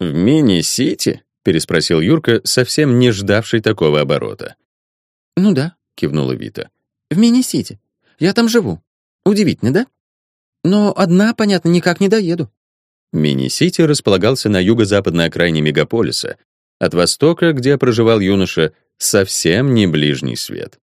«В мини-сити?» — переспросил Юрка, совсем не ждавший такого оборота. «Ну да», — кивнула Вита. «В мини-сити. Я там живу. Удивительно, да? Но одна, понятно, никак не доеду». Мини-сити располагался на юго-западной окраине мегаполиса. От востока, где проживал юноша, совсем не ближний свет.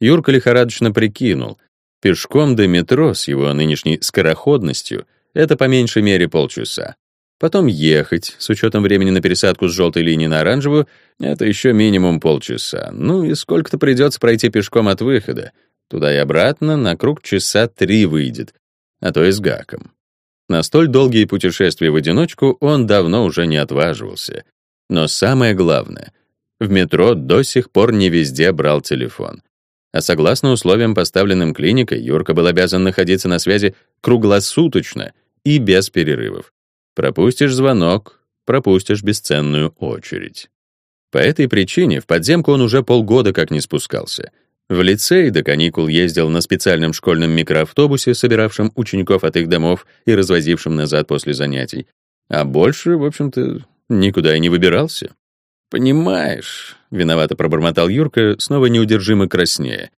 Юрка лихорадочно прикинул. Пешком до метро с его нынешней скороходностью — это по меньшей мере полчаса. Потом ехать, с учетом времени на пересадку с желтой линии на оранжевую, это еще минимум полчаса. Ну и сколько-то придется пройти пешком от выхода. Туда и обратно на круг часа три выйдет, а то и с гаком. На столь долгие путешествия в одиночку он давно уже не отваживался. Но самое главное, в метро до сих пор не везде брал телефон. А согласно условиям, поставленным клиникой, Юрка был обязан находиться на связи круглосуточно и без перерывов. Пропустишь звонок, пропустишь бесценную очередь. По этой причине в подземку он уже полгода как не спускался. В лицей до каникул ездил на специальном школьном микроавтобусе, собиравшем учеников от их домов и развозившем назад после занятий. А больше, в общем-то, никуда и не выбирался. «Понимаешь», — виновато пробормотал Юрка, снова неудержимо краснее.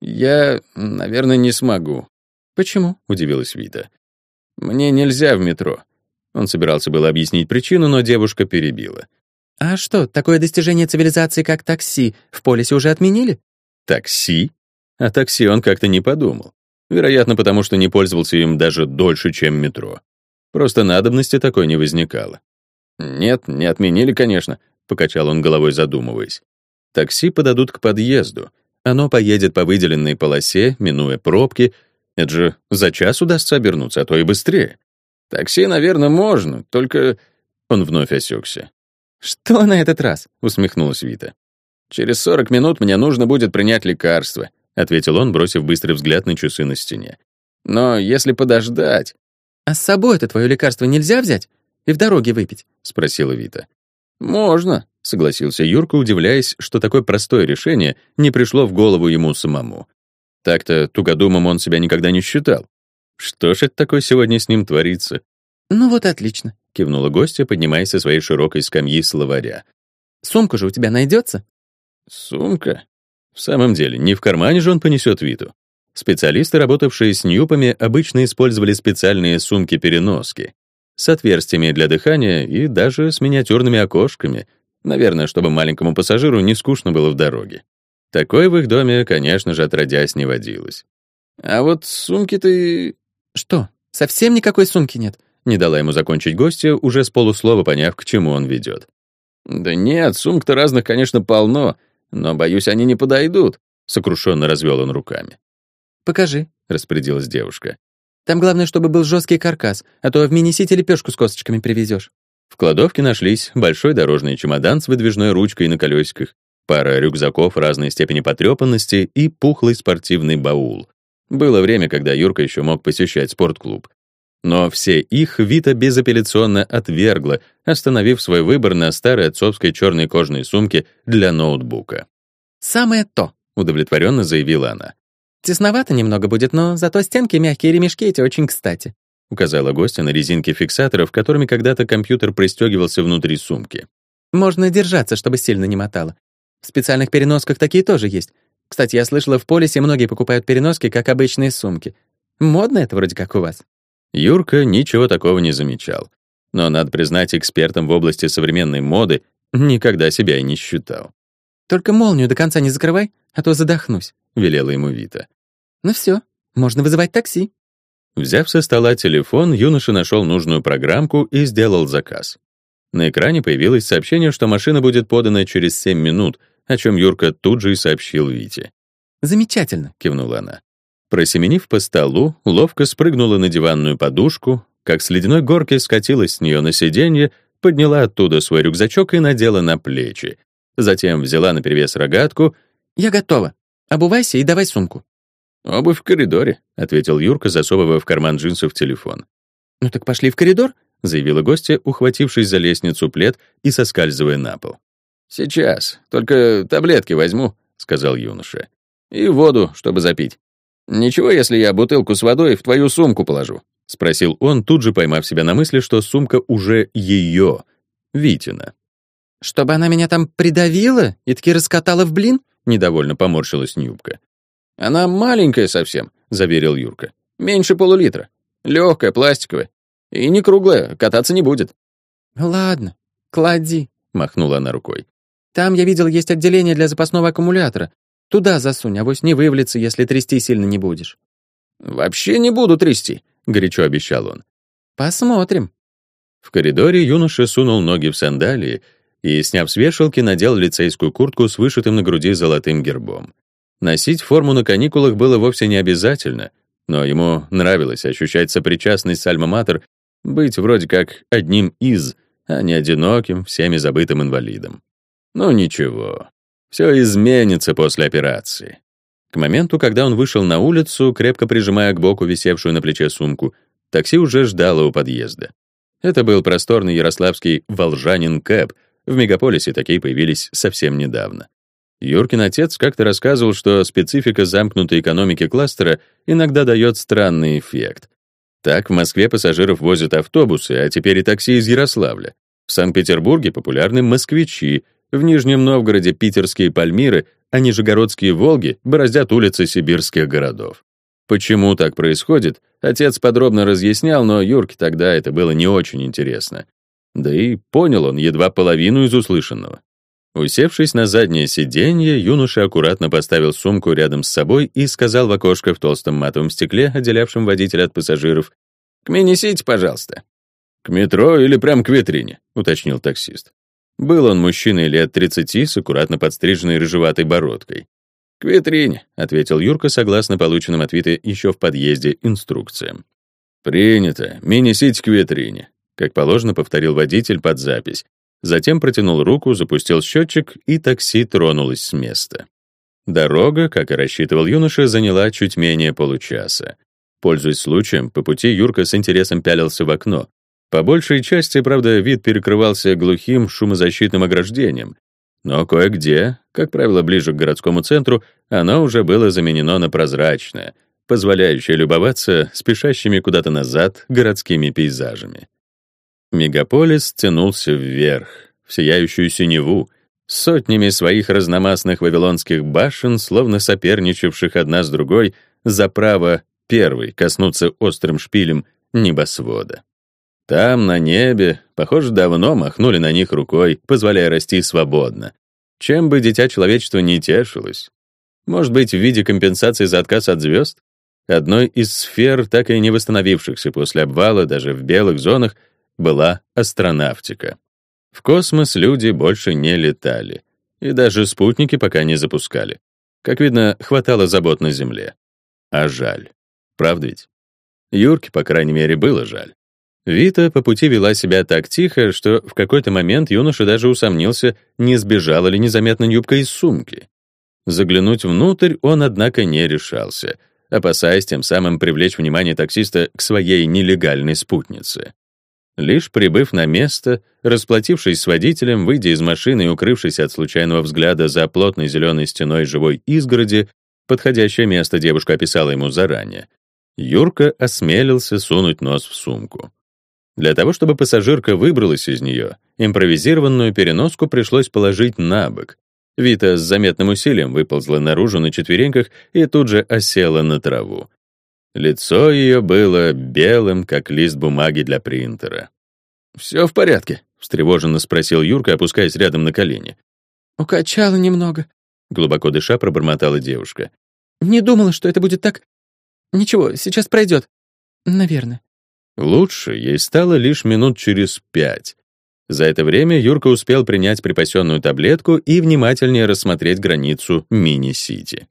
«Я, наверное, не смогу». «Почему?» — удивилась Вита. «Мне нельзя в метро». Он собирался было объяснить причину, но девушка перебила. «А что, такое достижение цивилизации, как такси, в полисе уже отменили?» «Такси?» О такси он как-то не подумал. Вероятно, потому что не пользовался им даже дольше, чем метро. Просто надобности такой не возникало. «Нет, не отменили, конечно», — покачал он головой, задумываясь. «Такси подадут к подъезду. Оно поедет по выделенной полосе, минуя пробки. Это же за час удастся обернуться, а то и быстрее. Такси, наверное, можно, только...» Он вновь осекся. «Что на этот раз?» — усмехнулась Вита. «Через 40 минут мне нужно будет принять лекарство», — ответил он, бросив быстрый взгляд на часы на стене. «Но если подождать...» «А с собой это твое лекарство нельзя взять и в дороге выпить?» — спросила Вита. «Можно», — согласился Юрка, удивляясь, что такое простое решение не пришло в голову ему самому. Так-то тугодумом он себя никогда не считал. Что ж это такое сегодня с ним творится? «Ну вот отлично», — кивнула гостья, поднимаясь со своей широкой скамьи словаря. «Сумка же у тебя найдется?» «Сумка?» В самом деле, не в кармане же он понесет Виту. Специалисты, работавшие с Ньюпами, обычно использовали специальные сумки-переноски с отверстиями для дыхания и даже с миниатюрными окошками, наверное, чтобы маленькому пассажиру не скучно было в дороге. Такое в их доме, конечно же, отродясь не водилось. А вот сумки ты «Что, совсем никакой сумки нет?» Не дала ему закончить гостья, уже с полуслова поняв, к чему он ведет. «Да нет, сумок-то разных, конечно, полно, но, боюсь, они не подойдут», — сокрушенно развел он руками. «Покажи», — распорядилась девушка. «Там главное, чтобы был жесткий каркас, а то в мини-сити лепешку с косточками привезешь». В кладовке нашлись большой дорожный чемодан с выдвижной ручкой на колесиках, пара рюкзаков разной степени потрепанности и пухлый спортивный баул. Было время, когда Юрка еще мог посещать спортклуб. Но все их Вита безапелляционно отвергла, остановив свой выбор на старой отцовской черной кожаной сумке для ноутбука. «Самое то», — удовлетворенно заявила она. «Тесновато немного будет, но зато стенки мягкие ремешки эти очень кстати», — указала гостья на резинки фиксаторов, которыми когда-то компьютер пристегивался внутри сумки. «Можно держаться, чтобы сильно не мотало. В специальных переносках такие тоже есть. Кстати, я слышала, в полисе многие покупают переноски, как обычные сумки. Модно это вроде как у вас». Юрка ничего такого не замечал. Но, надо признать, экспертом в области современной моды никогда себя и не считал. «Только молнию до конца не закрывай, а то задохнусь», — велела ему Вита. «Ну все, можно вызывать такси». Взяв со стола телефон, юноша нашел нужную программку и сделал заказ. На экране появилось сообщение, что машина будет подана через 7 минут, о чем Юрка тут же и сообщил Вите. «Замечательно», — кивнула она. Просеменив по столу, ловко спрыгнула на диванную подушку, как с ледяной горки скатилась с нее на сиденье, подняла оттуда свой рюкзачок и надела на плечи. Затем взяла на перевес рогатку. «Я готова. Обувайся и давай сумку». «Обувь в коридоре», — ответил Юрка, засовывая в карман джинсов телефон. «Ну так пошли в коридор», — заявила гостья, ухватившись за лестницу плед и соскальзывая на пол. «Сейчас, только таблетки возьму», — сказал юноша. «И воду, чтобы запить. Ничего, если я бутылку с водой в твою сумку положу?» — спросил он, тут же поймав себя на мысли, что сумка уже ее, Витина. «Чтобы она меня там придавила и таки раскатала в блин?» — недовольно поморщилась Нюбка. «Она маленькая совсем», — заверил Юрка. «Меньше полулитра. Легкая, пластиковая. И не круглая, кататься не будет». «Ладно, клади», — махнула она рукой. «Там, я видел, есть отделение для запасного аккумулятора. Туда засунь, авось не вывалится, если трясти сильно не будешь». «Вообще не буду трясти», — горячо обещал он. «Посмотрим». В коридоре юноша сунул ноги в сандалии и, сняв с вешалки, надел лицейскую куртку с вышитым на груди золотым гербом. Носить форму на каникулах было вовсе не обязательно, но ему нравилось ощущать сопричастность с альма-матер, быть вроде как одним из, а не одиноким, всеми забытым инвалидом. Ну ничего, все изменится после операции. К моменту, когда он вышел на улицу, крепко прижимая к боку висевшую на плече сумку, такси уже ждало у подъезда. Это был просторный ярославский «Волжанин Кэп», в мегаполисе такие появились совсем недавно. Юркин отец как-то рассказывал, что специфика замкнутой экономики кластера иногда дает странный эффект. Так в Москве пассажиров возят автобусы, а теперь и такси из Ярославля. В Санкт-Петербурге популярны москвичи, в Нижнем Новгороде питерские Пальмиры, а нижегородские Волги бороздят улицы сибирских городов. Почему так происходит, отец подробно разъяснял, но Юрке тогда это было не очень интересно. Да и понял он едва половину из услышанного. Усевшись на заднее сиденье, юноша аккуратно поставил сумку рядом с собой и сказал в окошко в толстом матовом стекле, отделявшем водителя от пассажиров, «К мини-сити, пожалуйста». «К метро или прям к витрине?» — уточнил таксист. Был он мужчиной лет 30 с аккуратно подстриженной рыжеватой бородкой. «К витрине», — ответил Юрка согласно полученным ответе еще в подъезде инструкциям. «Принято. Мини-сити к витрине», — как положено повторил водитель под запись, Затем протянул руку, запустил счетчик, и такси тронулось с места. Дорога, как и рассчитывал юноша, заняла чуть менее получаса. Пользуясь случаем, по пути Юрка с интересом пялился в окно. По большей части, правда, вид перекрывался глухим шумозащитным ограждением, но кое-где, как правило, ближе к городскому центру, оно уже было заменено на прозрачное, позволяющее любоваться спешащими куда-то назад городскими пейзажами. Мегаполис тянулся вверх, в сияющую синеву, сотнями своих разномастных вавилонских башен, словно соперничавших одна с другой за право первой коснуться острым шпилем небосвода. Там, на небе, похоже, давно махнули на них рукой, позволяя расти свободно. Чем бы дитя человечества не тешилось? Может быть, в виде компенсации за отказ от звезд? Одной из сфер, так и не восстановившихся после обвала даже в белых зонах, была астронавтика. В космос люди больше не летали, и даже спутники пока не запускали. Как видно, хватало забот на Земле. А жаль. Правда ведь? Юрке, по крайней мере, было жаль. Вита по пути вела себя так тихо, что в какой-то момент юноша даже усомнился, не сбежала ли незаметно юбка из сумки. Заглянуть внутрь он, однако, не решался, опасаясь тем самым привлечь внимание таксиста к своей нелегальной спутнице. Лишь прибыв на место, расплатившись с водителем, выйдя из машины и укрывшись от случайного взгляда за плотной зеленой стеной живой изгороди, подходящее место девушка описала ему заранее, Юрка осмелился сунуть нос в сумку. Для того, чтобы пассажирка выбралась из нее, импровизированную переноску пришлось положить на бок. Вита с заметным усилием выползла наружу на четвереньках и тут же осела на траву. Лицо ее было белым, как лист бумаги для принтера. «Все в порядке?» — встревоженно спросил Юрка, опускаясь рядом на колени. «Укачала немного», — глубоко дыша пробормотала девушка. «Не думала, что это будет так. Ничего, сейчас пройдет. Наверное». Лучше ей стало лишь минут через пять. За это время Юрка успел принять припасенную таблетку и внимательнее рассмотреть границу мини-сити.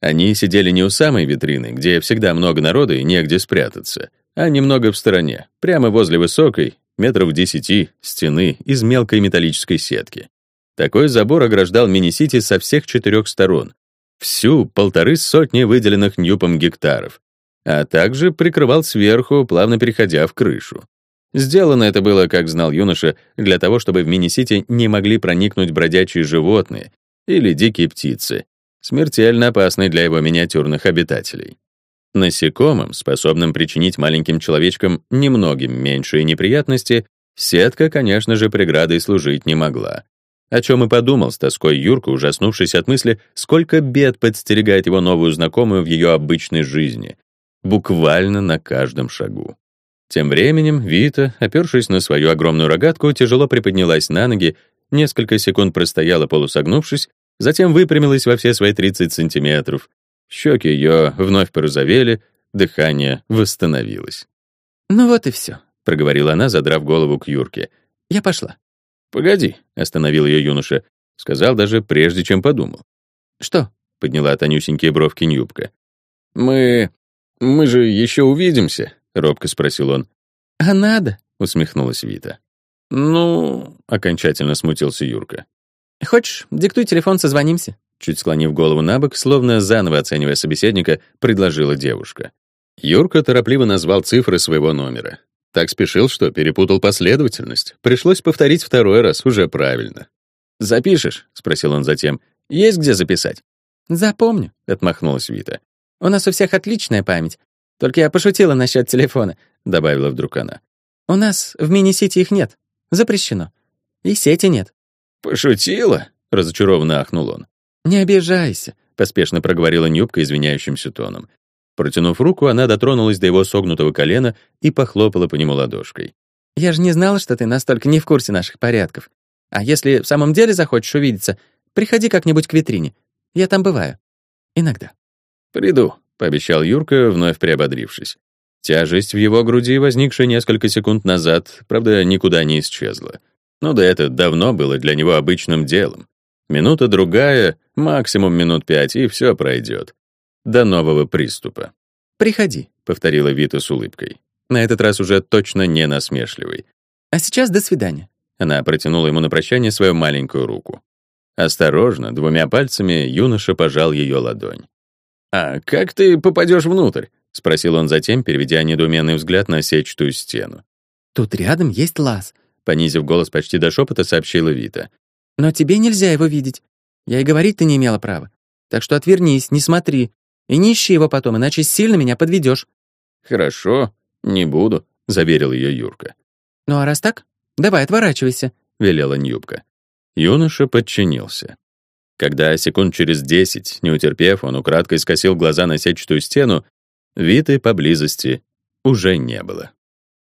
Они сидели не у самой витрины, где всегда много народа и негде спрятаться, а немного в стороне, прямо возле высокой, метров десяти, стены из мелкой металлической сетки. Такой забор ограждал мини-сити со всех четырех сторон, всю полторы сотни выделенных Ньюпом гектаров, а также прикрывал сверху, плавно переходя в крышу. Сделано это было, как знал юноша, для того, чтобы в мини-сити не могли проникнуть бродячие животные или дикие птицы, смертельно опасный для его миниатюрных обитателей. Насекомым, способным причинить маленьким человечкам немногим меньшие неприятности, Сетка, конечно же, преградой служить не могла. О чем и подумал с тоской Юрка, ужаснувшись от мысли, сколько бед подстерегает его новую знакомую в ее обычной жизни. Буквально на каждом шагу. Тем временем Вита, опершись на свою огромную рогатку, тяжело приподнялась на ноги, несколько секунд простояла полусогнувшись, затем выпрямилась во все свои 30 сантиметров. Щеки ее вновь порозовели, дыхание восстановилось. «Ну вот и все», — проговорила она, задрав голову к Юрке. «Я пошла». «Погоди», — остановил ее юноша. Сказал даже прежде, чем подумал. «Что?» — подняла тонюсенькие бровки Нюбка. «Мы... мы же еще увидимся», — робко спросил он. «А надо?» — усмехнулась Вита. «Ну...» — окончательно смутился Юрка. «Хочешь, диктуй телефон, созвонимся?» Чуть склонив голову на бок, словно заново оценивая собеседника, предложила девушка. Юрка торопливо назвал цифры своего номера. Так спешил, что перепутал последовательность. Пришлось повторить второй раз, уже правильно. «Запишешь?» — спросил он затем. «Есть где записать?» «Запомню», — отмахнулась Вита. «У нас у всех отличная память. Только я пошутила насчет телефона», — добавила вдруг она. «У нас в мини-сити их нет. Запрещено. И сети нет». «Пошутила?» — разочарованно ахнул он. «Не обижайся», — поспешно проговорила Нюбка извиняющимся тоном. Протянув руку, она дотронулась до его согнутого колена и похлопала по нему ладошкой. «Я же не знала, что ты настолько не в курсе наших порядков. А если в самом деле захочешь увидеться, приходи как-нибудь к витрине. Я там бываю. Иногда». «Приду», — пообещал Юрка, вновь приободрившись. Тяжесть в его груди, возникшая несколько секунд назад, правда, никуда не исчезла. Ну да это давно было для него обычным делом. Минута-другая, максимум минут пять, и все пройдет. До нового приступа. «Приходи», — повторила Вита с улыбкой. На этот раз уже точно не насмешливой. «А сейчас до свидания». Она протянула ему на прощание свою маленькую руку. Осторожно, двумя пальцами юноша пожал ее ладонь. «А как ты попадешь внутрь?» — спросил он затем, переведя недоуменный взгляд на сетчатую стену. «Тут рядом есть лаз», — понизив голос почти до шепота, сообщила Вита. Но тебе нельзя его видеть. Я и говорить ты не имела права. Так что отвернись, не смотри. И не ищи его потом, иначе сильно меня подведешь. «Хорошо, не буду», — заверил ее Юрка. «Ну а раз так, давай отворачивайся», — велела Нюбка. Юноша подчинился. Когда секунд через десять, не утерпев, он украдкой скосил глаза на сетчатую стену, Виты поблизости уже не было.